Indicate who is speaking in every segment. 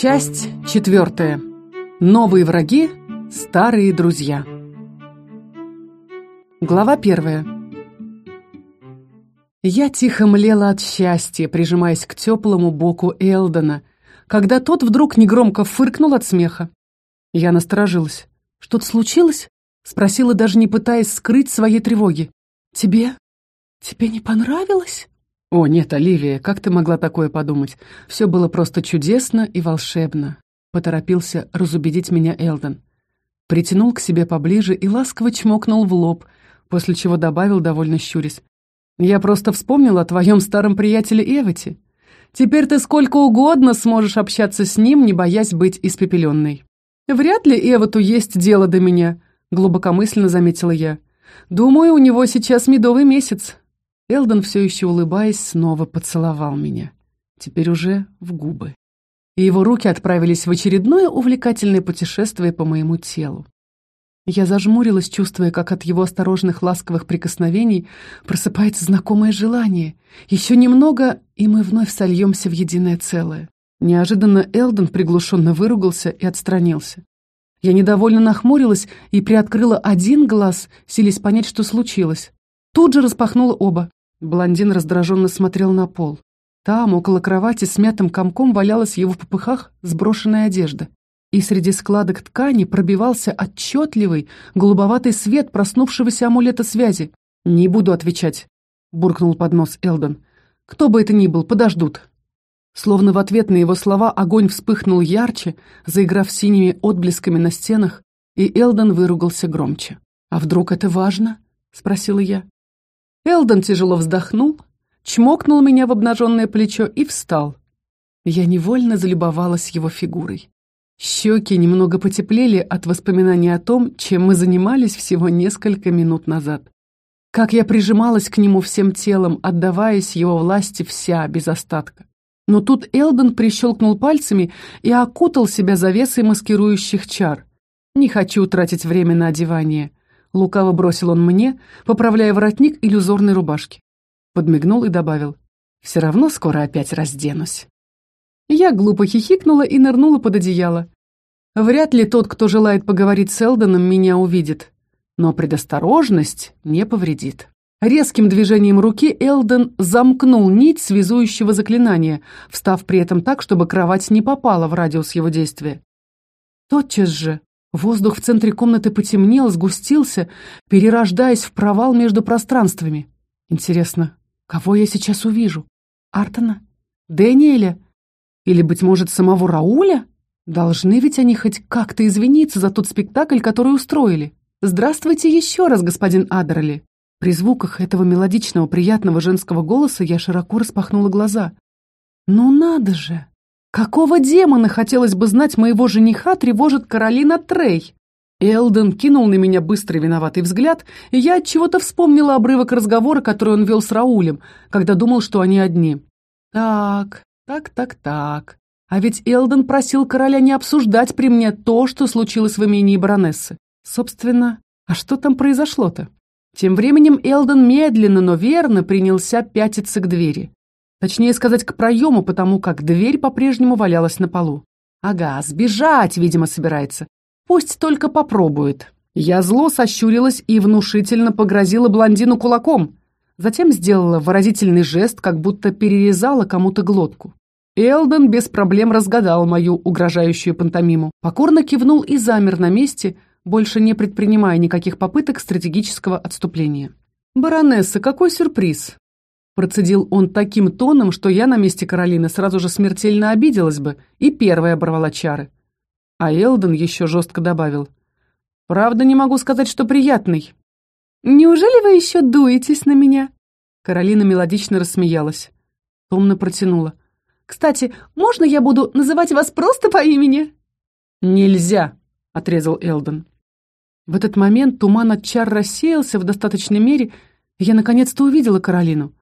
Speaker 1: Часть четвертая. Новые враги, старые друзья. Глава первая. Я тихо млела от счастья, прижимаясь к теплому боку Элдона, когда тот вдруг негромко фыркнул от смеха. Я насторожилась. «Что-то случилось?» — спросила, даже не пытаясь скрыть своей тревоги. «Тебе? Тебе не понравилось?» «О, нет, Оливия, как ты могла такое подумать? Все было просто чудесно и волшебно», — поторопился разубедить меня Элден. Притянул к себе поближе и ласково чмокнул в лоб, после чего добавил, довольно щурясь. «Я просто вспомнил о твоем старом приятеле Эвоте. Теперь ты сколько угодно сможешь общаться с ним, не боясь быть испепеленной». «Вряд ли Эвоту есть дело до меня», — глубокомысленно заметила я. «Думаю, у него сейчас медовый месяц, Элдон, все еще улыбаясь, снова поцеловал меня. Теперь уже в губы. И его руки отправились в очередное увлекательное путешествие по моему телу. Я зажмурилась, чувствуя, как от его осторожных ласковых прикосновений просыпается знакомое желание. Еще немного, и мы вновь сольемся в единое целое. Неожиданно Элдон приглушенно выругался и отстранился. Я недовольно нахмурилась и приоткрыла один глаз, силясь понять, что случилось. Тут же распахнула оба. Блондин раздраженно смотрел на пол. Там, около кровати, с мятым комком валялась его в попыхах сброшенная одежда. И среди складок ткани пробивался отчетливый, голубоватый свет проснувшегося амулета связи. «Не буду отвечать», — буркнул под нос Элдон. «Кто бы это ни был, подождут». Словно в ответ на его слова огонь вспыхнул ярче, заиграв синими отблесками на стенах, и Элдон выругался громче. «А вдруг это важно?» — спросила я. Элдон тяжело вздохнул, чмокнул меня в обнаженное плечо и встал. Я невольно залюбовалась его фигурой. Щеки немного потеплели от воспоминаний о том, чем мы занимались всего несколько минут назад. Как я прижималась к нему всем телом, отдаваясь его власти вся, без остатка. Но тут Элдон прищелкнул пальцами и окутал себя завесой маскирующих чар. Не хочу тратить время на одевание. Лукаво бросил он мне, поправляя воротник иллюзорной рубашки. Подмигнул и добавил. «Все равно скоро опять разденусь». Я глупо хихикнула и нырнула под одеяло. Вряд ли тот, кто желает поговорить с Элдоном, меня увидит. Но предосторожность не повредит. Резким движением руки Элден замкнул нить связующего заклинания, встав при этом так, чтобы кровать не попала в радиус его действия. Тотчас же Воздух в центре комнаты потемнел, сгустился, перерождаясь в провал между пространствами. Интересно, кого я сейчас увижу? Артона? Дэниеля? Или, быть может, самого Рауля? Должны ведь они хоть как-то извиниться за тот спектакль, который устроили. «Здравствуйте еще раз, господин Адерли!» При звуках этого мелодичного, приятного женского голоса я широко распахнула глаза. «Ну надо же!» Какого демона, хотелось бы знать, моего жениха тревожит Каролина Трей? Элден кинул на меня быстрый виноватый взгляд, и я от чего-то вспомнила обрывок разговора, который он вел с Раулем, когда думал, что они одни. Так, так, так, так. А ведь Элден просил короля не обсуждать при мне то, что случилось в имении баронессы. Собственно, а что там произошло-то? Тем временем Элден медленно, но верно принялся пятиться к двери. Точнее сказать, к проему, потому как дверь по-прежнему валялась на полу. Ага, сбежать, видимо, собирается. Пусть только попробует. Я зло сощурилась и внушительно погрозила блондину кулаком. Затем сделала выразительный жест, как будто перерезала кому-то глотку. Элден без проблем разгадал мою угрожающую пантомиму. Покорно кивнул и замер на месте, больше не предпринимая никаких попыток стратегического отступления. «Баронесса, какой сюрприз! Процедил он таким тоном, что я на месте Каролины сразу же смертельно обиделась бы и первая оборвала чары. А Элден еще жестко добавил. «Правда, не могу сказать, что приятный». «Неужели вы еще дуетесь на меня?» Каролина мелодично рассмеялась. Томно протянула. «Кстати, можно я буду называть вас просто по имени?» «Нельзя», — отрезал Элден. В этот момент туман от чар рассеялся в достаточной мере, и я наконец-то увидела Каролину.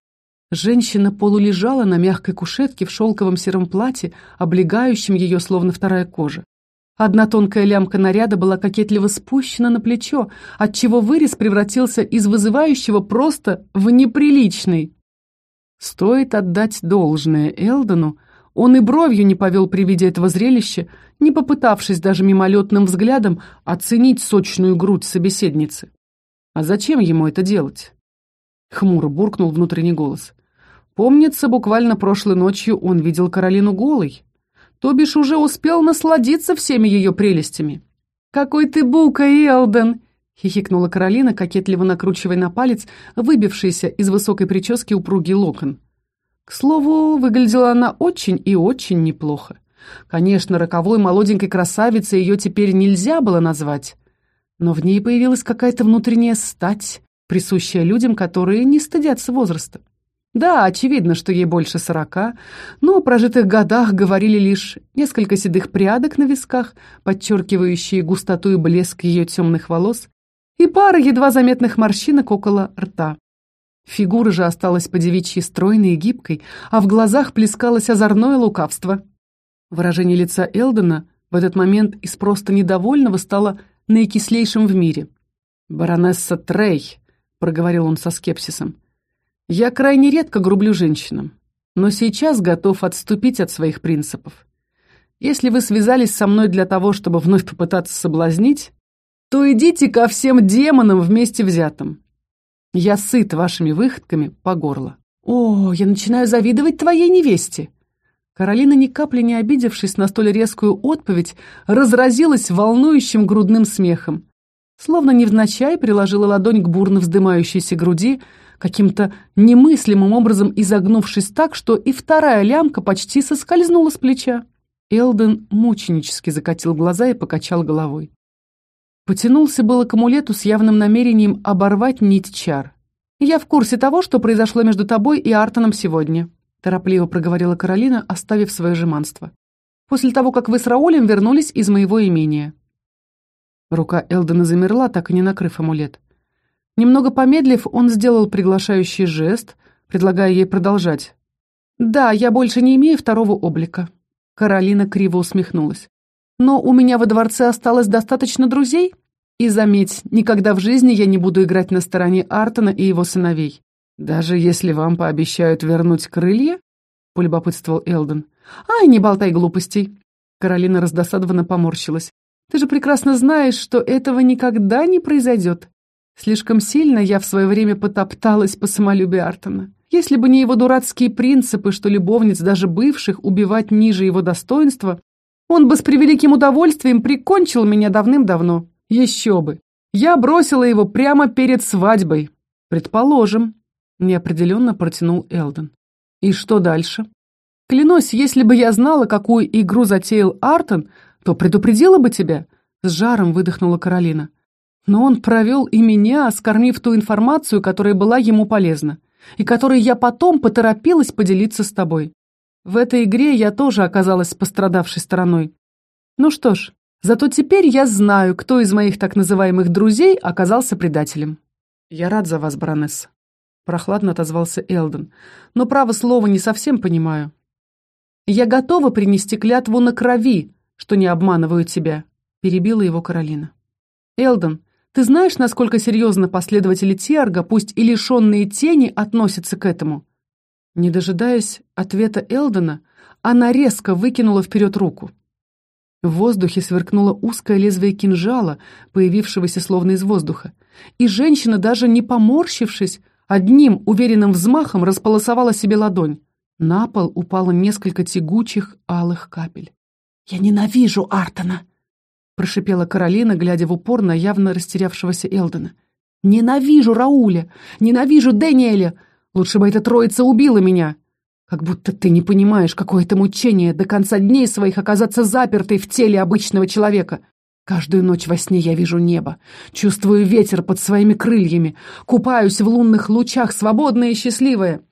Speaker 1: Женщина полулежала на мягкой кушетке в шелковом сером платье, облегающем ее словно вторая кожа. Одна тонкая лямка наряда была кокетливо спущена на плечо, отчего вырез превратился из вызывающего просто в неприличный. Стоит отдать должное Элдону, Он и бровью не повел при виде этого зрелища, не попытавшись даже мимолетным взглядом оценить сочную грудь собеседницы. А зачем ему это делать? Хмуро буркнул внутренний голос. Помнится, буквально прошлой ночью он видел Каролину голой. То бишь уже успел насладиться всеми ее прелестями. «Какой ты бука, Элден!» — хихикнула Каролина, кокетливо накручивая на палец выбившийся из высокой прически упругий локон. К слову, выглядела она очень и очень неплохо. Конечно, роковой молоденькой красавицей ее теперь нельзя было назвать, но в ней появилась какая-то внутренняя стать, присущая людям, которые не стыдятся возраста. Да, очевидно, что ей больше сорока, но о прожитых годах говорили лишь несколько седых прядок на висках, подчеркивающие густоту и блеск ее темных волос, и пара едва заметных морщинок около рта. Фигура же осталась по-девичьи стройной и гибкой, а в глазах плескалось озорное лукавство. Выражение лица Элдена в этот момент из просто недовольного стало наикислейшим в мире. «Баронесса Трей», — проговорил он со скепсисом, — «я крайне редко грублю женщинам, но сейчас готов отступить от своих принципов. Если вы связались со мной для того, чтобы вновь попытаться соблазнить, то идите ко всем демонам вместе взятым. Я сыт вашими выходками по горло. О, я начинаю завидовать твоей невесте. Каролина, ни капли не обидевшись на столь резкую отповедь, разразилась волнующим грудным смехом. Словно невзначай приложила ладонь к бурно вздымающейся груди, каким-то немыслимым образом изогнувшись так, что и вторая лямка почти соскользнула с плеча. Элден мученически закатил глаза и покачал головой. Потянулся было к амулету с явным намерением оборвать нить чар. «Я в курсе того, что произошло между тобой и Артоном сегодня», торопливо проговорила Каролина, оставив свое жеманство. «После того, как вы с Раулем вернулись из моего имения». Рука Элдена замерла, так и не накрыв амулет. Немного помедлив, он сделал приглашающий жест, предлагая ей продолжать. «Да, я больше не имею второго облика». Каролина криво усмехнулась. Но у меня во дворце осталось достаточно друзей. И заметь, никогда в жизни я не буду играть на стороне Артона и его сыновей. Даже если вам пообещают вернуть крылья? Полюбопытствовал Элден. Ай, не болтай глупостей. Каролина раздосадованно поморщилась. Ты же прекрасно знаешь, что этого никогда не произойдет. Слишком сильно я в свое время потопталась по самолюбию Артона. Если бы не его дурацкие принципы, что любовниц, даже бывших, убивать ниже его достоинства, он бы с превеликим удовольствием прикончил меня давным-давно. Еще бы. Я бросила его прямо перед свадьбой. Предположим. Неопределенно протянул Элден. И что дальше? Клянусь, если бы я знала, какую игру затеял Артон, то предупредила бы тебя. С жаром выдохнула Каролина. Но он провел и меня, скормив ту информацию, которая была ему полезна, и которой я потом поторопилась поделиться с тобой. В этой игре я тоже оказалась пострадавшей стороной. Ну что ж, зато теперь я знаю, кто из моих так называемых друзей оказался предателем. Я рад за вас, баронесса. Прохладно отозвался Элден. Но право слова не совсем понимаю. Я готова принести клятву на крови, что не обманываю тебя, перебила его Каролина. Элден, ты знаешь, насколько серьезно последователи Тиарга, пусть и лишенные тени, относятся к этому? Не дожидаясь ответа Элдена, она резко выкинула вперед руку. В воздухе сверкнуло узкое лезвие кинжала, появившегося словно из воздуха, и женщина, даже не поморщившись, одним уверенным взмахом располосовала себе ладонь. На пол упало несколько тягучих алых капель. «Я ненавижу Артона!» — прошипела Каролина, глядя в упор на явно растерявшегося Элдена. «Ненавижу Рауля! Ненавижу Дэниеля! Лучше бы эта троица убила меня. Как будто ты не понимаешь, какое это мучение до конца дней своих оказаться запертой в теле обычного человека. Каждую ночь во сне я вижу небо, чувствую ветер под своими крыльями, купаюсь в лунных лучах, свободная и счастливая.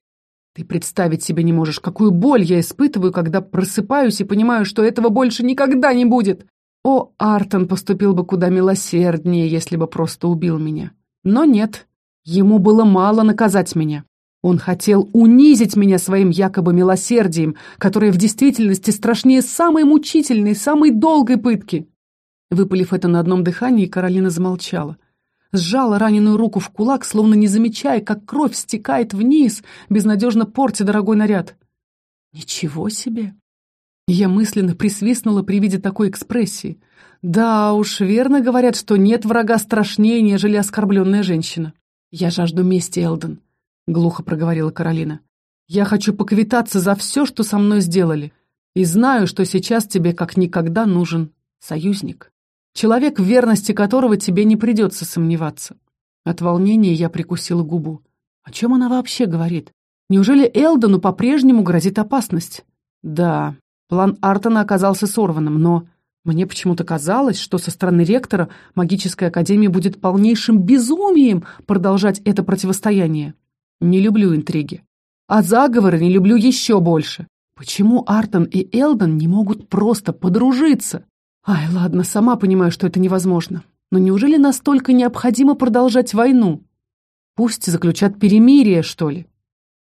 Speaker 1: Ты представить себе не можешь, какую боль я испытываю, когда просыпаюсь и понимаю, что этого больше никогда не будет. О, Артон поступил бы куда милосерднее, если бы просто убил меня. Но нет, ему было мало наказать меня. Он хотел унизить меня своим якобы милосердием, которое в действительности страшнее самой мучительной, самой долгой пытки. Выпалив это на одном дыхании, Каролина замолчала. Сжала раненую руку в кулак, словно не замечая, как кровь стекает вниз, безнадежно портя дорогой наряд. «Ничего себе!» Я мысленно присвистнула при виде такой экспрессии. Да уж, верно говорят, что нет врага страшнее, нежели оскорбленная женщина. «Я жажду мести, Элден», — глухо проговорила Каролина. «Я хочу поквитаться за все, что со мной сделали, и знаю, что сейчас тебе как никогда нужен союзник, человек, в верности которого тебе не придется сомневаться». От волнения я прикусила губу. О чем она вообще говорит? Неужели Элдону по-прежнему грозит опасность? Да, план Артона оказался сорванным, но мне почему-то казалось, что со стороны ректора магической академии будет полнейшим безумием продолжать это противостояние. Не люблю интриги. А заговоры не люблю еще больше. Почему Артон и Элдон не могут просто подружиться? Ай, ладно, сама понимаю, что это невозможно. Но неужели настолько необходимо продолжать войну? Пусть заключат перемирие, что ли.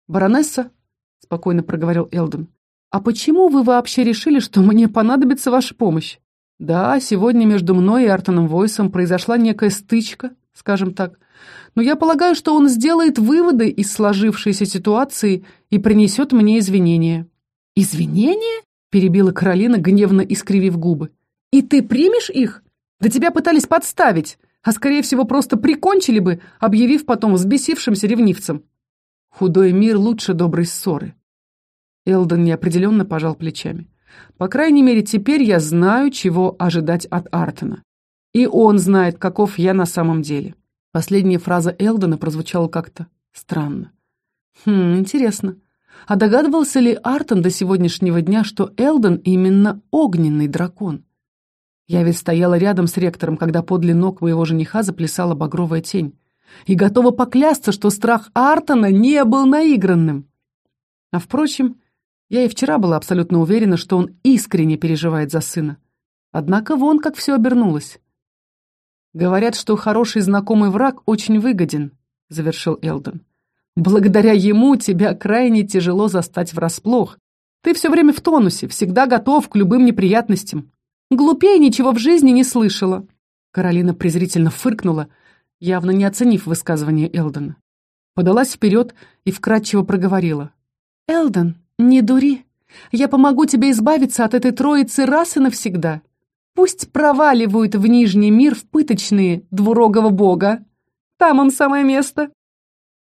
Speaker 1: «Баронесса?» — спокойно проговорил Элден. «А почему вы вообще решили, что мне понадобится ваша помощь?» «Да, сегодня между мной и Артоном Войсом произошла некая стычка, скажем так. Но я полагаю, что он сделает выводы из сложившейся ситуации и принесет мне извинения». «Извинения?» — перебила Каролина, гневно искривив губы. «И ты примешь их? Да тебя пытались подставить, а скорее всего просто прикончили бы, объявив потом взбесившимся ревнивцем». Худой мир лучше доброй ссоры. Элдон неопределенно пожал плечами. По крайней мере, теперь я знаю, чего ожидать от Артона. И он знает, каков я на самом деле. Последняя фраза Элдона прозвучала как-то странно. Хм, интересно. А догадывался ли Артон до сегодняшнего дня, что Элдон именно огненный дракон? Я ведь стояла рядом с ректором, когда подле ног моего жениха заплясала багровая тень и готова поклясться, что страх Артона не был наигранным. А впрочем, я и вчера была абсолютно уверена, что он искренне переживает за сына. Однако вон как все обернулось. «Говорят, что хороший знакомый враг очень выгоден», — завершил Элден. «Благодаря ему тебя крайне тяжело застать врасплох. Ты все время в тонусе, всегда готов к любым неприятностям. Глупее ничего в жизни не слышала». Каролина презрительно фыркнула, явно не оценив высказывание Элдена. Подалась вперед и вкратчиво проговорила. «Элден, не дури. Я помогу тебе избавиться от этой троицы раз и навсегда. Пусть проваливают в Нижний мир в пыточные двурогого бога. Там им самое место».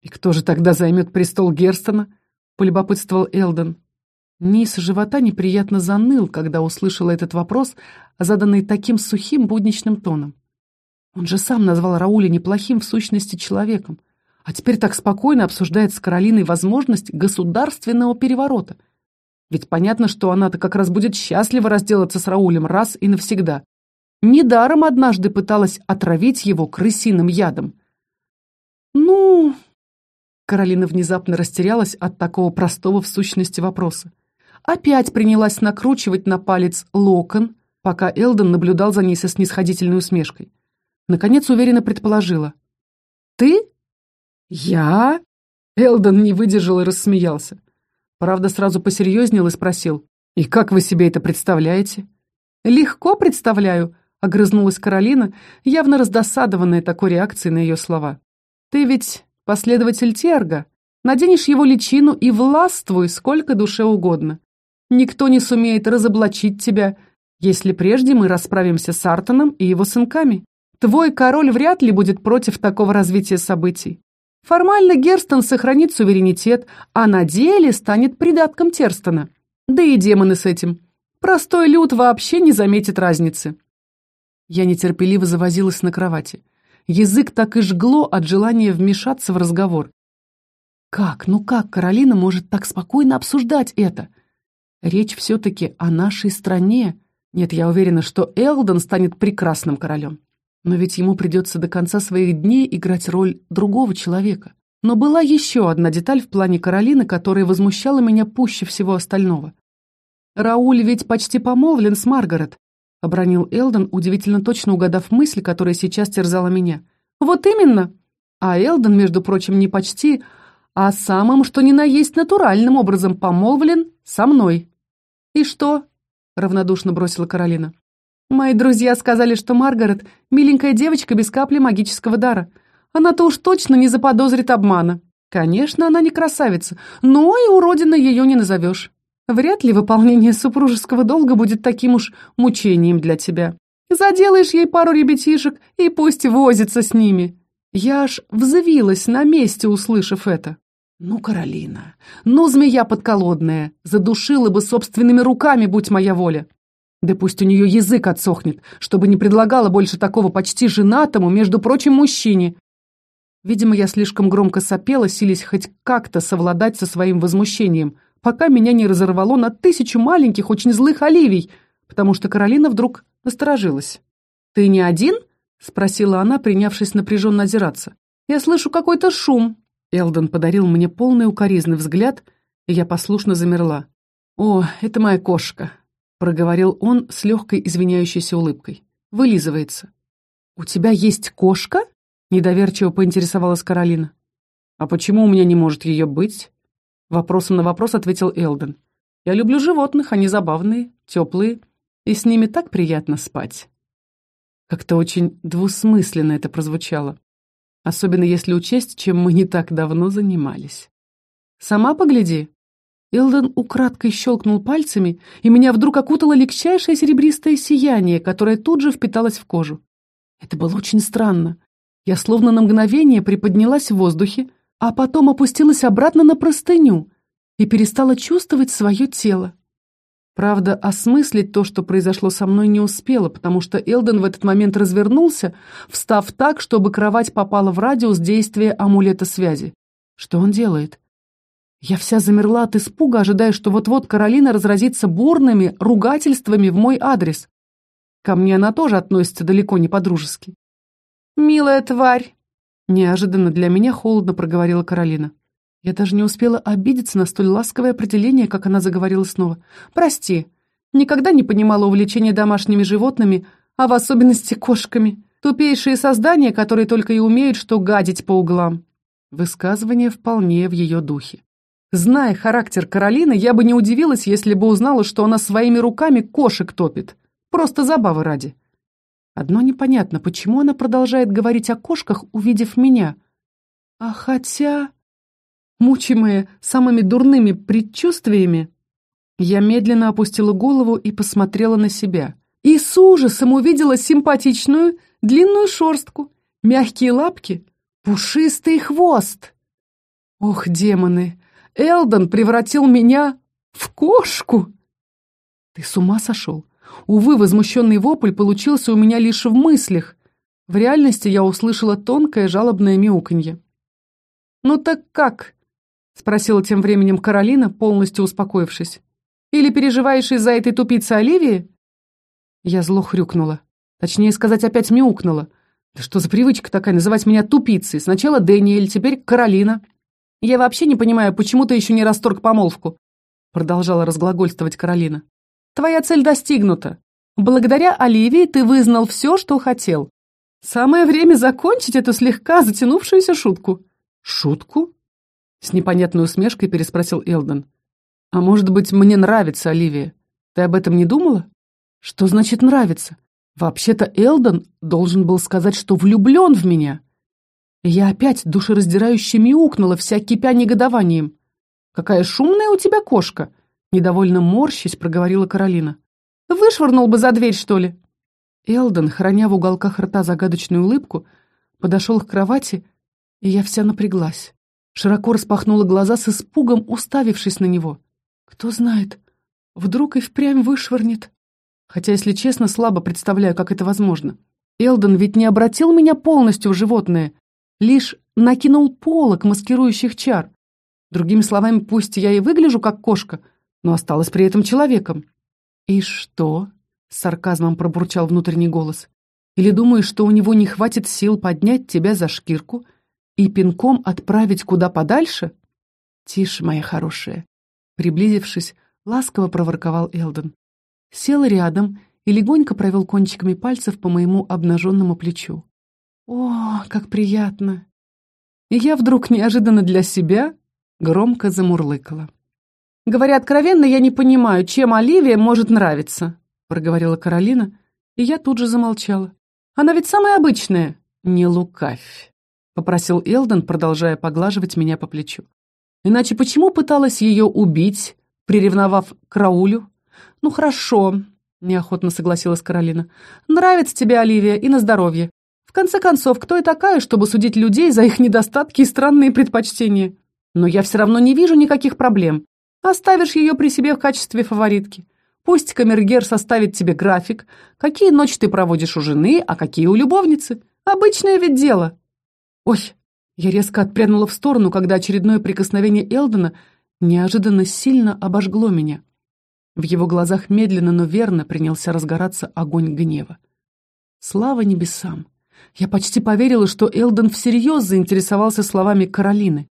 Speaker 1: «И кто же тогда займет престол Герстона?» — полюбопытствовал Элден. Низ живота неприятно заныл, когда услышала этот вопрос, заданный таким сухим будничным тоном. Он же сам назвал Рауля неплохим в сущности человеком, а теперь так спокойно обсуждает с Каролиной возможность государственного переворота. Ведь понятно, что она-то как раз будет счастлива разделаться с Раулем раз и навсегда. Недаром однажды пыталась отравить его крысиным ядом. «Ну...» Каролина внезапно растерялась от такого простого в сущности вопроса. Опять принялась накручивать на палец локон, пока Элден наблюдал за ней со снисходительной усмешкой. Наконец уверенно предположила. «Ты?» «Я?» Элдон не выдержал и рассмеялся. Правда, сразу посерьезнел и спросил. «И как вы себе это представляете?» «Легко представляю», — огрызнулась Каролина, явно раздосадованная такой реакцией на ее слова. «Ты ведь последователь Терга. Наденешь его личину и властвуй сколько душе угодно. Никто не сумеет разоблачить тебя, если прежде мы расправимся с Артоном и его сынками. Твой король вряд ли будет против такого развития событий. Формально Герстон сохранит суверенитет, а на деле станет придатком Терстона. Да и демоны с этим. Простой люд вообще не заметит разницы. Я нетерпеливо завозилась на кровати. Язык так и жгло от желания вмешаться в разговор. Как, ну как Каролина может так спокойно обсуждать это? Речь все-таки о нашей стране. Нет, я уверена, что Элдон станет прекрасным королем. Но ведь ему придется до конца своих дней играть роль другого человека. Но была еще одна деталь в плане Каролины, которая возмущала меня пуще всего остального. «Рауль ведь почти помолвлен с Маргарет», — обронил Элдон, удивительно точно угадав мысль, которая сейчас терзала меня. «Вот именно!» А Элдон, между прочим, не почти, а самым, что ни на есть натуральным образом помолвлен со мной. «И что?» — равнодушно бросила Каролина. Мои друзья сказали, что Маргарет — миленькая девочка без капли магического дара. Она-то уж точно не заподозрит обмана. Конечно, она не красавица, но и уродина ее не назовешь. Вряд ли выполнение супружеского долга будет таким уж мучением для тебя. Заделаешь ей пару ребятишек, и пусть возится с ними. Я аж взвилась на месте, услышав это. Ну, Каролина, ну, змея подколодная, задушила бы собственными руками, будь моя воля. Да пусть у нее язык отсохнет, чтобы не предлагала больше такого почти женатому, между прочим, мужчине. Видимо, я слишком громко сопела, силясь хоть как-то совладать со своим возмущением, пока меня не разорвало на тысячу маленьких, очень злых оливий, потому что Каролина вдруг Насторожилась. «Ты не один?» — спросила она, принявшись напряженно озираться. «Я слышу какой-то шум». Элден подарил мне полный укоризный взгляд, и я послушно замерла. «О, это моя кошка», — проговорил он с легкой извиняющейся улыбкой. «Вылизывается». «У тебя есть кошка?» — недоверчиво поинтересовалась Каролина. «А почему у меня не может ее быть?» Вопросом на вопрос ответил Элден. «Я люблю животных, они забавные, теплые и с ними так приятно спать. Как-то очень двусмысленно это прозвучало, особенно если учесть, чем мы не так давно занимались. «Сама погляди!» Элден украдкой щелкнул пальцами, и меня вдруг окутало легчайшее серебристое сияние, которое тут же впиталось в кожу. Это было очень странно. Я словно на мгновение приподнялась в воздухе, а потом опустилась обратно на простыню и перестала чувствовать свое тело. Правда, осмыслить то, что произошло со мной, не успела, потому что Элден в этот момент развернулся, встав так, чтобы кровать попала в радиус действия амулета связи. Что он делает? Я вся замерла от испуга, ожидая, что вот-вот Каролина разразится бурными ругательствами в мой адрес. Ко мне она тоже относится далеко не по-дружески. «Милая тварь!» Неожиданно для меня холодно проговорила Каролина. Я даже не успела обидеться на столь ласковое определение, как она заговорила снова. «Прости, никогда не понимала увлечения домашними животными, а в особенности кошками. Тупейшие создания, которые только и умеют что гадить по углам». Высказывание вполне в ее духе. Зная характер Каролины, я бы не удивилась, если бы узнала, что она своими руками кошек топит. Просто забавы ради. Одно непонятно, почему она продолжает говорить о кошках, увидев меня. А хотя... Мучимая самыми дурными предчувствиями, я медленно опустила голову и посмотрела на себя. И с ужасом увидела симпатичную длинную шерстку, мягкие лапки, пушистый хвост. Ох, демоны! Элдон превратил меня в кошку! Ты с ума сошел? Увы, возмущенный вопль получился у меня лишь в мыслях. В реальности я услышала тонкое жалобное мяуканье. «Ну так как?» — спросила тем временем Каролина, полностью успокоившись. «Или переживаешь из-за этой тупицы Оливии?» Я зло хрюкнула. Точнее сказать, опять мяукнула. Да что за привычка такая, называть меня тупицей? Сначала Дэниэль, теперь Каролина. Я вообще не понимаю, почему ты еще не расторг помолвку? Продолжала разглагольствовать Каролина. Твоя цель достигнута. Благодаря Оливии ты вызнал все, что хотел. Самое время закончить эту слегка затянувшуюся шутку. Шутку? С непонятной усмешкой переспросил Элден. «А может быть, мне нравится Оливия? Ты об этом не думала?» «Что значит нравится? Вообще-то Элден должен был сказать, что влюблен в меня». Я опять душераздирающе мяукнула, вся кипя негодованием. «Какая шумная у тебя кошка!» Недовольно морщись, проговорила Каролина. «Вышвырнул бы за дверь, что ли?» Элден, храня в уголках рта загадочную улыбку, подошел к кровати, и я вся напряглась. Широко распахнула глаза с испугом, уставившись на него. Кто знает, вдруг и впрямь вышвырнет. Хотя, если честно, слабо представляю, как это возможно. Элден ведь не обратил меня полностью в животное, лишь накинул полок маскирующих чар. Другими словами, пусть я и выгляжу как кошка, но осталась при этом человеком. «И что?» — с сарказмом пробурчал внутренний голос. «Или думаешь, что у него не хватит сил поднять тебя за шкирку и пинком отправить куда подальше? Тише, моя хорошая. Приблизившись, ласково проворковал Элден. Сел рядом и легонько провел кончиками пальцев по моему обнаженному плечу. О, как приятно! И я вдруг неожиданно для себя громко замурлыкала. «Говоря откровенно, я не понимаю, чем Оливия может нравиться», проговорила Каролина, и я тут же замолчала. «Она ведь самая обычная». «Не лукавь», — попросил Элден, продолжая поглаживать меня по плечу. «Иначе почему пыталась ее убить, приревновав к Раулю. «Ну хорошо», — неохотно согласилась Каролина. «Нравится тебе Оливия и на здоровье. В конце концов, кто я такая, чтобы судить людей за их недостатки и странные предпочтения? Но я все равно не вижу никаких проблем. Оставишь ее при себе в качестве фаворитки. Пусть камергер составит тебе график, какие ночи ты проводишь у жены, а какие у любовницы. Обычное ведь дело. Ой, я резко отпрянула в сторону, когда очередное прикосновение Элдена неожиданно сильно обожгло меня. В его глазах медленно, но верно принялся разгораться огонь гнева. Слава небесам! Я почти поверила, что Элден всерьез заинтересовался словами Каролины.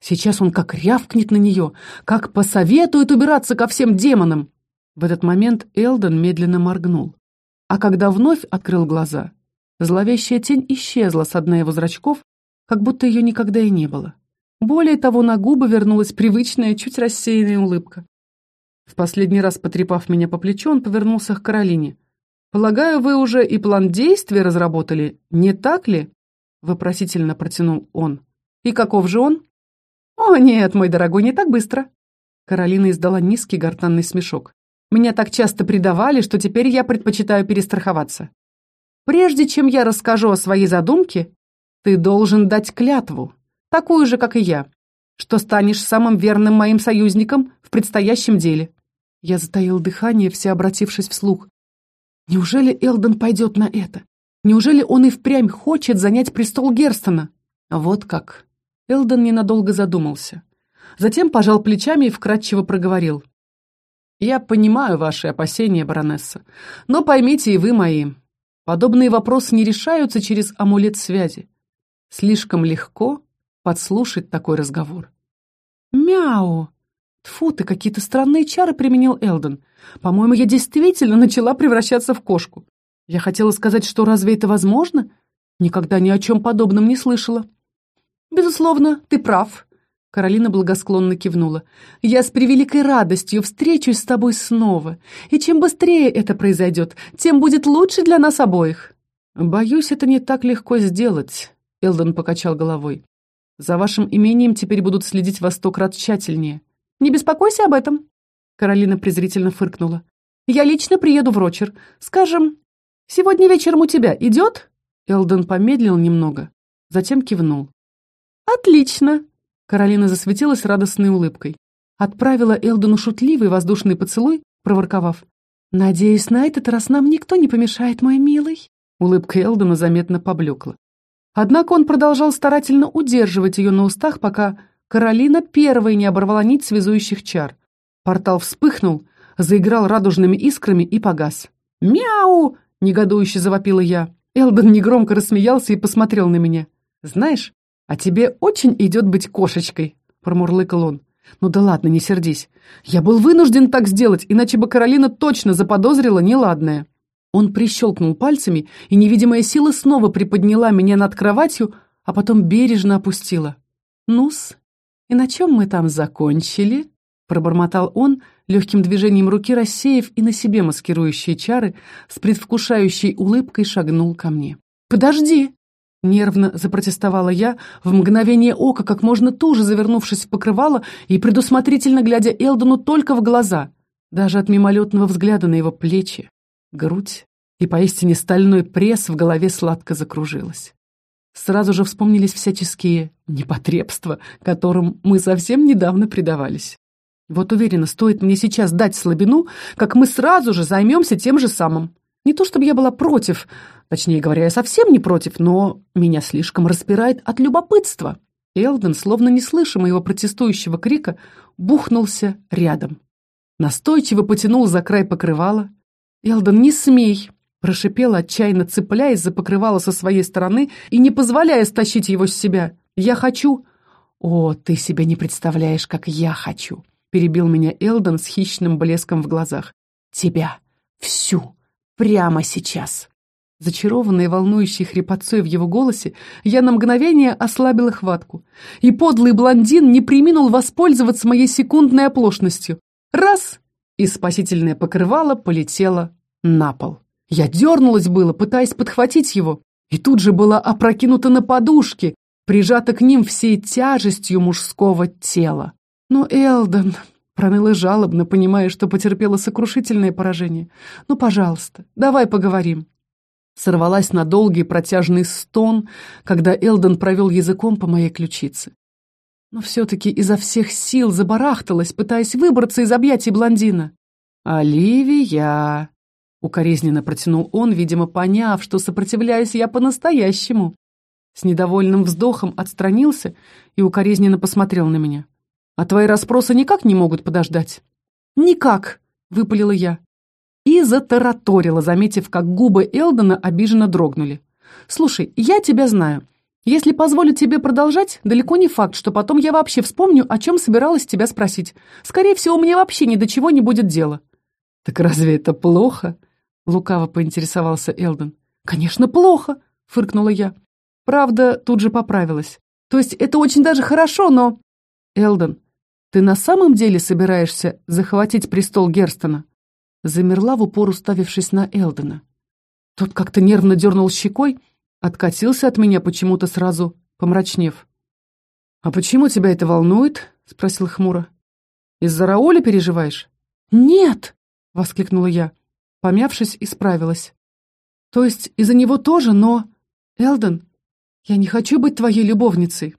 Speaker 1: Сейчас он как рявкнет на нее, как посоветует убираться ко всем демонам. В этот момент Элден медленно моргнул. А когда вновь открыл глаза, зловещая тень исчезла с одной его зрачков, как будто ее никогда и не было. Более того, на губы вернулась привычная, чуть рассеянная улыбка. В последний раз потрепав меня по плечу, он повернулся к Каролине. «Полагаю, вы уже и план действий разработали, не так ли?» Вопросительно протянул он. «И каков же он?» «О, нет, мой дорогой, не так быстро!» Каролина издала низкий гортанный смешок. «Меня так часто предавали, что теперь я предпочитаю перестраховаться. Прежде чем я расскажу о своей задумке, ты должен дать клятву, такую же, как и я, что станешь самым верным моим союзником в предстоящем деле». Я затаил дыхание, все обратившись вслух. Неужели Элден пойдет на это? Неужели он и впрямь хочет занять престол Герстона? Вот как. Элден ненадолго задумался. Затем пожал плечами и вкратчиво проговорил. «Я понимаю ваши опасения, баронесса, но поймите и вы мои. Подобные вопросы не решаются через амулет связи. Слишком легко подслушать такой разговор». «Мяу!» Тфу ты, какие-то странные чары применил Элден. По-моему, я действительно начала превращаться в кошку. Я хотела сказать, что разве это возможно? Никогда ни о чем подобном не слышала. Безусловно, ты прав. Каролина благосклонно кивнула. «Я с превеликой радостью встречусь с тобой снова, и чем быстрее это произойдет, тем будет лучше для нас обоих». «Боюсь, это не так легко сделать», — Элден покачал головой. «За вашим имением теперь будут следить во сто тщательнее. Не беспокойся об этом. Каролина презрительно фыркнула. Я лично приеду в Рочер. Скажем, сегодня вечером у тебя идет? Элден помедлил немного, затем кивнул. Отлично. Каролина засветилась радостной улыбкой. Отправила Элдену шутливый воздушный поцелуй, проворковав. «Надеюсь, на этот раз нам никто не помешает, мой милый». Улыбка Элдена заметно поблекла. Однако он продолжал старательно удерживать ее на устах, пока Каролина первой не оборвала нить связующих чар. Портал вспыхнул, заиграл радужными искрами и погас. «Мяу!» — негодующе завопила я. Элден негромко рассмеялся и посмотрел на меня. «Знаешь, а тебе очень идет быть кошечкой», — промурлыкал он. «Ну да ладно, не сердись. Я был вынужден так сделать, иначе бы Каролина точно заподозрила неладное». Он прищелкнул пальцами, и невидимая сила снова приподняла меня над кроватью, а потом бережно опустила. «Ну-с, «И на чем мы там закончили?» — пробормотал он, легким движением руки рассеяв и на себе маскирующие чары, с предвкушающей улыбкой шагнул ко мне. «Подожди!» — нервно запротестовала я, в мгновение ока, как можно туже завернувшись в покрывало и предусмотрительно глядя Элдону только в глаза, даже от мимолетного взгляда на его плечи, грудь и поистине стальной пресс в голове сладко закружилась. Сразу же вспомнились всяческие непотребства, которым мы совсем недавно предавались. Вот уверена, стоит мне сейчас дать слабину, как мы сразу же займемся тем же самым. Не то чтобы я была против, точнее говоря, я совсем не против, но меня слишком распирает от любопытства. Элден, словно не слыша моего протестующего крика, бухнулся рядом. Настойчиво потянул за край покрывала. «Элден, не смей!» Прошипела, отчаянно цепляясь за покрывало со своей стороны и не позволяя стащить его с себя. «Я хочу...» «О, ты себе не представляешь, как я хочу!» Перебил меня Элдон с хищным блеском в глазах. «Тебя! Всю! Прямо сейчас!» Зачарованная волнующей хрипотцой в его голосе, я на мгновение ослабила хватку. И подлый блондин не приминул воспользоваться моей секундной оплошностью. Раз! И спасительное покрывало полетело на пол. Я дернулась было, пытаясь подхватить его, и тут же была опрокинута на подушке, прижата к ним всей тяжестью мужского тела. «Но, Элдон...» Проныла жалобно, понимая, что потерпела сокрушительное поражение. «Ну, пожалуйста, давай поговорим». Сорвалась на долгий протяжный стон, когда Элден провел языком по моей ключице. Но все-таки изо всех сил забарахталась, пытаясь выбраться из объятий блондина. «Оливия!» — укоризненно протянул он, видимо, поняв, что сопротивляюсь я по-настоящему. С недовольным вздохом отстранился и укоризненно посмотрел на меня. А твои расспросы никак не могут подождать?» «Никак!» — выпалила я. И затараторила, заметив, как губы Элдона обиженно дрогнули. «Слушай, я тебя знаю. Если позволю тебе продолжать, далеко не факт, что потом я вообще вспомню, о чем собиралась тебя спросить. Скорее всего, мне вообще ни до чего не будет дела». «Так разве это плохо?» — лукаво поинтересовался Элдон. «Конечно, плохо!» — фыркнула я. Правда, тут же поправилась. «То есть это очень даже хорошо, но...» «Элдон, «Ты на самом деле собираешься захватить престол Герстона?» Замерла в упор, уставившись на Элдена. Тот как-то нервно дернул щекой, откатился от меня почему-то сразу, помрачнев. «А почему тебя это волнует?» — спросил хмуро. «Из-за Рауля переживаешь?» «Нет!» — воскликнула я, помявшись, исправилась. «То есть из-за него тоже, но...» «Элден, я не хочу быть твоей любовницей.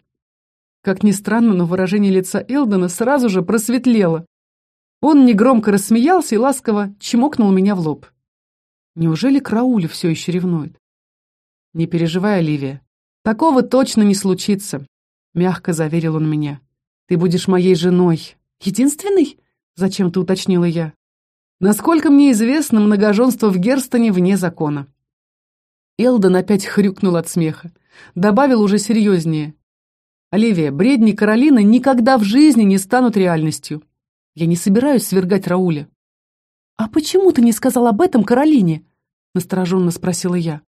Speaker 1: Как ни странно, но выражение лица Элдона сразу же просветлело. Он негромко рассмеялся и ласково чмокнул меня в лоб. Неужели Краули все еще ревнует? Не переживай, Оливия. Такого точно не случится, мягко заверил он меня. Ты будешь моей женой. Единственной? Зачем-то уточнила я. Насколько мне известно, многоженство в Герстоне вне закона. Элдон опять хрюкнул от смеха. Добавил уже серьезнее. Оливия, бредни Каролины никогда в жизни не станут реальностью. Я не собираюсь свергать Рауля. «А почему ты не сказал об этом Каролине?» — настороженно спросила я.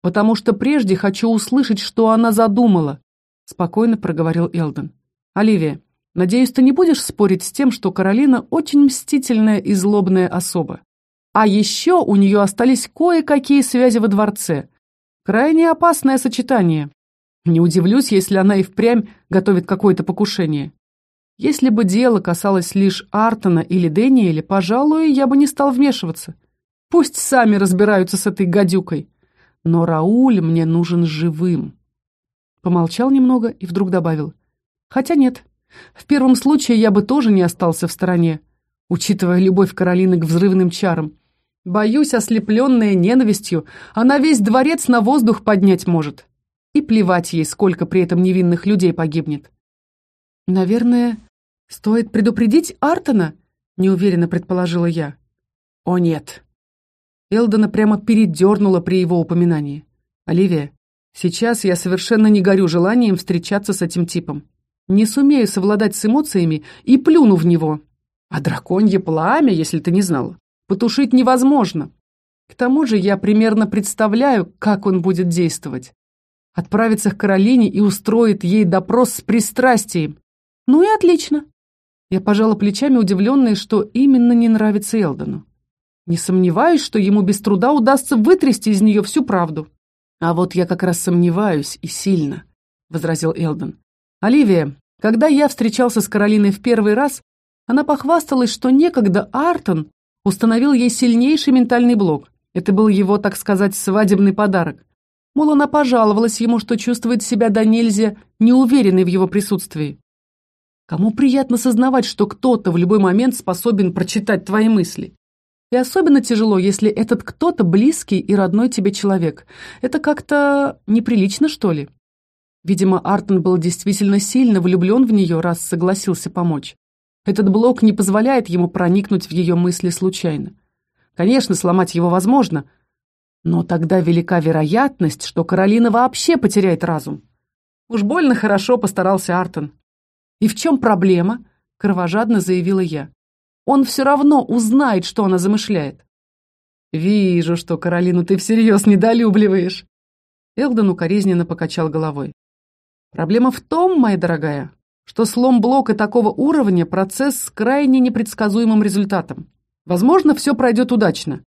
Speaker 1: «Потому что прежде хочу услышать, что она задумала», — спокойно проговорил Элден. «Оливия, надеюсь, ты не будешь спорить с тем, что Каролина очень мстительная и злобная особа. А еще у нее остались кое-какие связи во дворце. Крайне опасное сочетание. Не удивлюсь, если она и впрямь готовит какое-то покушение. Если бы дело касалось лишь Артона или Дэниеля, пожалуй, я бы не стал вмешиваться. Пусть сами разбираются с этой гадюкой. Но Рауль мне нужен живым. Помолчал немного и вдруг добавил. Хотя нет, в первом случае я бы тоже не остался в стороне, учитывая любовь Каролины к взрывным чарам. Боюсь, ослепленная ненавистью, она весь дворец на воздух поднять может. И плевать ей, сколько при этом невинных людей погибнет. «Наверное, стоит предупредить Артона?» — неуверенно предположила я. «О, нет!» Элдона прямо передернула при его упоминании. «Оливия, сейчас я совершенно не горю желанием встречаться с этим типом. Не сумею совладать с эмоциями и плюну в него. А драконье пламя, если ты не знала, потушить невозможно. К тому же я примерно представляю, как он будет действовать отправится к Каролине и устроит ей допрос с пристрастием. Ну и отлично. Я пожала плечами, удивленная, что именно не нравится Элдону. Не сомневаюсь, что ему без труда удастся вытрясти из нее всю правду. А вот я как раз сомневаюсь и сильно, возразил Элдон. Оливия, когда я встречался с Каролиной в первый раз, она похвасталась, что некогда Артон установил ей сильнейший ментальный блок. Это был его, так сказать, свадебный подарок. Мол, она пожаловалась ему, что чувствует себя до нельзя неуверенной в его присутствии. Кому приятно сознавать, что кто-то в любой момент способен прочитать твои мысли? И особенно тяжело, если этот кто-то близкий и родной тебе человек. Это как-то неприлично, что ли? Видимо, Артон был действительно сильно влюблен в нее, раз согласился помочь. Этот блок не позволяет ему проникнуть в ее мысли случайно. Конечно, сломать его возможно – но тогда велика вероятность, что Каролина вообще потеряет разум. Уж больно хорошо постарался Артон. «И в чем проблема?» — кровожадно заявила я. «Он все равно узнает, что она замышляет». «Вижу, что Каролину ты всерьез недолюбливаешь». Элдон укоризненно покачал головой. «Проблема в том, моя дорогая, что слом блока такого уровня – процесс с крайне непредсказуемым результатом. Возможно, все пройдет удачно,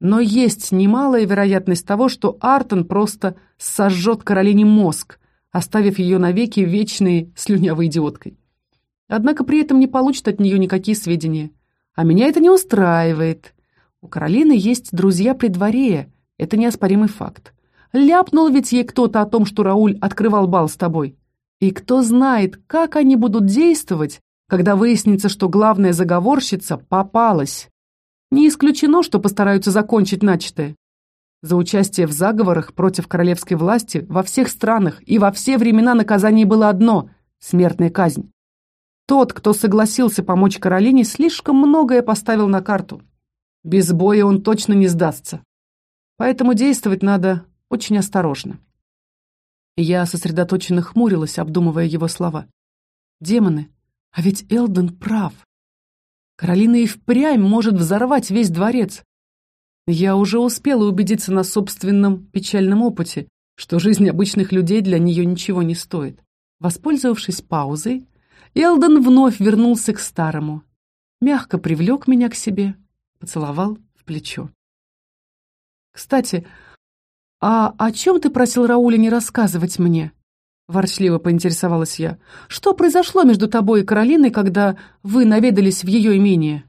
Speaker 1: но есть немалая вероятность того, что Артон просто сожжет Каролине мозг, оставив ее навеки вечной слюнявой идиоткой. однако при этом не получит от нее никакие сведения. А меня это не устраивает. У Каролины есть друзья при дворе, это неоспоримый факт. Ляпнул ведь ей кто-то о том, что Рауль открывал бал с тобой. И кто знает, как они будут действовать, когда выяснится, что главная заговорщица попалась. Не исключено, что постараются закончить начатое. За участие в заговорах против королевской власти во всех странах и во все времена наказание было одно – смертная казнь. Тот, кто согласился помочь Каролине, слишком многое поставил на карту. Без боя он точно не сдастся. Поэтому действовать надо очень осторожно. Я сосредоточенно хмурилась, обдумывая его слова. Демоны, а ведь Элден прав. Каролина и впрямь может взорвать весь дворец. Я уже успела убедиться на собственном печальном опыте, что жизнь обычных людей для нее ничего не стоит. Воспользовавшись паузой, Элден вновь вернулся к старому, мягко привлек меня к себе, поцеловал в плечо. «Кстати, а о чем ты просил Рауля не рассказывать мне?» Ворчливо поинтересовалась я. «Что произошло между тобой и Каролиной, когда вы наведались в ее имение?»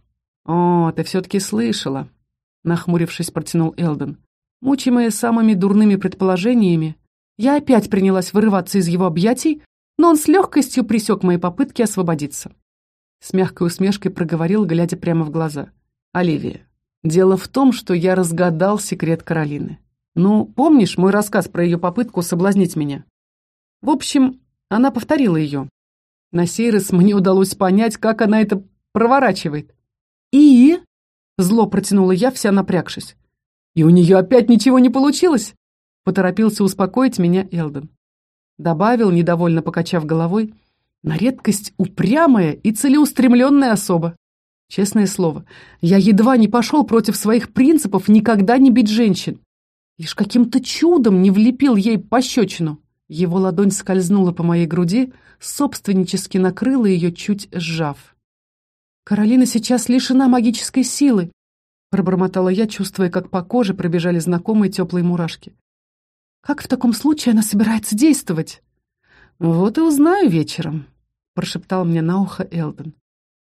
Speaker 1: «О, ты все-таки слышала», — нахмурившись, протянул Элден. Мучимая самыми дурными предположениями, я опять принялась вырываться из его объятий, но он с легкостью пресек мои попытки освободиться. С мягкой усмешкой проговорил, глядя прямо в глаза. «Оливия, дело в том, что я разгадал секрет Каролины. Ну, помнишь мой рассказ про ее попытку соблазнить меня? В общем, она повторила ее. На сей раз мне удалось понять, как она это проворачивает. «И?» — зло протянула я, вся напрягшись. «И у нее опять ничего не получилось?» — поторопился успокоить меня Элден. Добавил, недовольно покачав головой, «На редкость упрямая и целеустремленная особа. Честное слово, я едва не пошел против своих принципов никогда не бить женщин. Лишь каким-то чудом не влепил ей пощечину. Его ладонь скользнула по моей груди, собственнически накрыла ее, чуть сжав. «Каролина сейчас лишена магической силы», — пробормотала я, чувствуя, как по коже пробежали знакомые теплые мурашки. «Как в таком случае она собирается действовать?» «Вот и узнаю вечером», — прошептал мне на ухо Элден.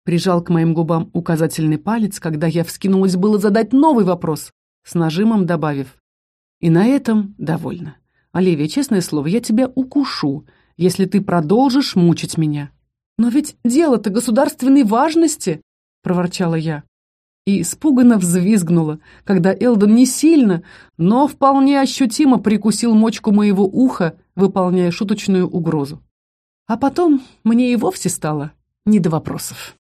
Speaker 1: Прижал к моим губам указательный палец, когда я вскинулась было задать новый вопрос, с нажимом добавив. «И на этом довольно». «Оливия, честное слово, я тебя укушу, если ты продолжишь мучить меня». «Но ведь дело-то государственной важности!» — проворчала я. И испуганно взвизгнула, когда Элдон не сильно, но вполне ощутимо прикусил мочку моего уха, выполняя шуточную угрозу. А потом мне и вовсе стало не до вопросов.